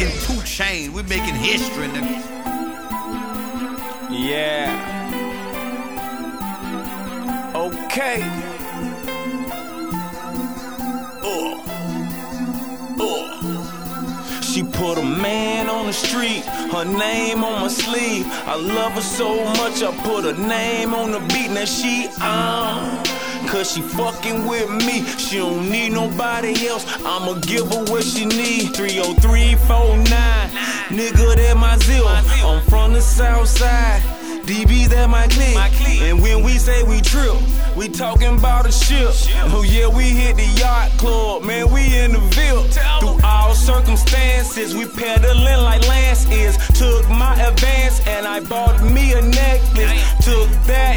making two chain. We're making history, nigga. Yeah. Okay. Uh. Uh. She put a man on the street, her name on my sleeve. I love her so much, I put her name on the beat. Now she on. Cause she fucking with me. She don't need nobody else. I'ma give her what she need. 30349. Nigga, that my zip. I'm from the south side. DB's that my clique. And when we say we trip, we talking about a ship. Oh yeah, we hit the yacht club, man. We in the Ville. Through all circumstances, we pedaling like Lance is. Took my advance and I bought me a necklace. Took that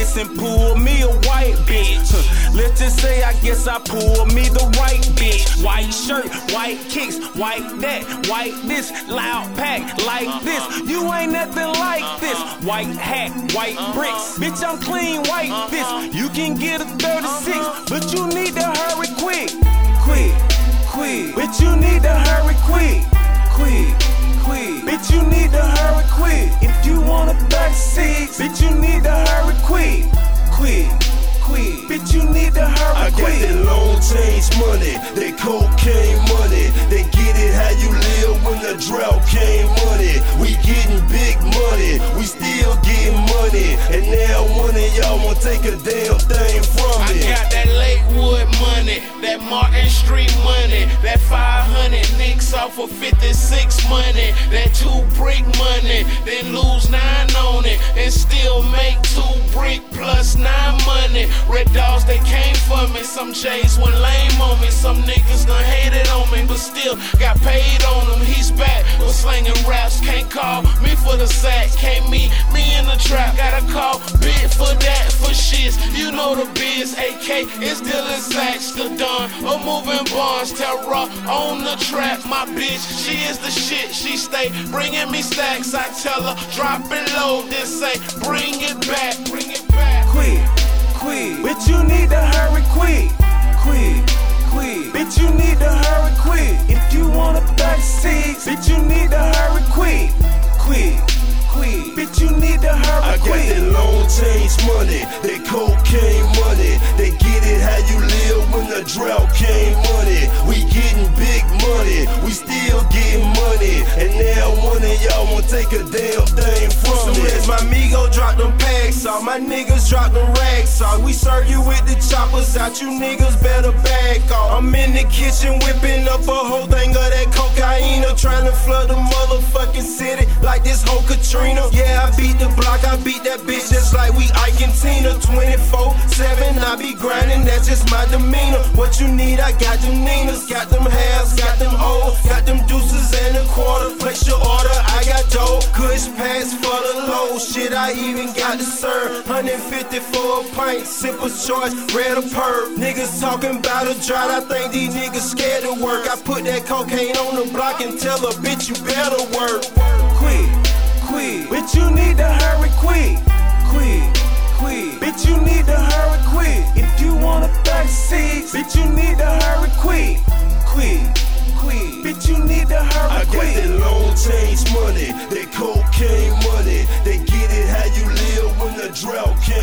necklace and pulled me a white bitch. Let's just say I guess I pulled me the right bitch. White shirt, white kicks, white that, white this, loud pack like this. You ain't nothing like this. White hat, white bricks. Bitch, I'm clean white this. You can get a 36, but you need to hurry quick. Quick, quick. Bitch, you need to hurry. Quick, quick. Bitch, you need to hurry quick. If you want a 36, bitch, you need to hurry quick. Quick, quick. Bitch, you need to hurry I got quick. that long change money, that cocaine money. They get it how you live when the drought came money. We getting big money, we still getting money. And now one of y'all won't take a damn thing of 56 money, that two brick money, then lose nine on it, and still make two brick plus nine money. Red dogs, they came for me, some J's went lame on me, some niggas done hated on me, but still got paid on them. He's back, was slanging raps, can't call me for the sack, can't meet me in the trap, gotta call for shits. You know the biz, AK is dealing sacks, the Don, or moving bonds, terror on the trap. My bitch, she is the shit, she stay bringing me stacks. I tell her, drop it low, then say, bring it back, bring it back. quick, quick. Bitch, you need to hurry quick, quick, quick. Bitch, you need change money, that cocaine money. They get it how you live when the drought came money. We getting big money, we still getting money. And now one of y'all won't take a damn thing from Soon me. as my Migo drop them packs off, my niggas drop them racks off. We serve you with the choppers out, you niggas better back off. I'm in the kitchen whipping up a whole thing of that cocaine, trying to flood the motherfucking city like this whole Katrina. Yeah, I beat the block, I beat that bitch just like we Ike and Tina. 24 7, I be grinding, that's just my demeanor. What you need, I got them Ninas, got them halves, got shit I even got to serve. 150 for a pint, simple choice, red or perp. Niggas talking about a drought, I think these niggas scared to work. I put that cocaine on the block and tell a bitch you better work. Quick, quick, bitch you need to hurry quick, quick, quick. Bitch you need to hurry quick. If you wanna a 36, bitch you need to hurry quick, quick. Quick. Bitch, you need to hurry I quick. Got that long change money, that cocaine drill kid.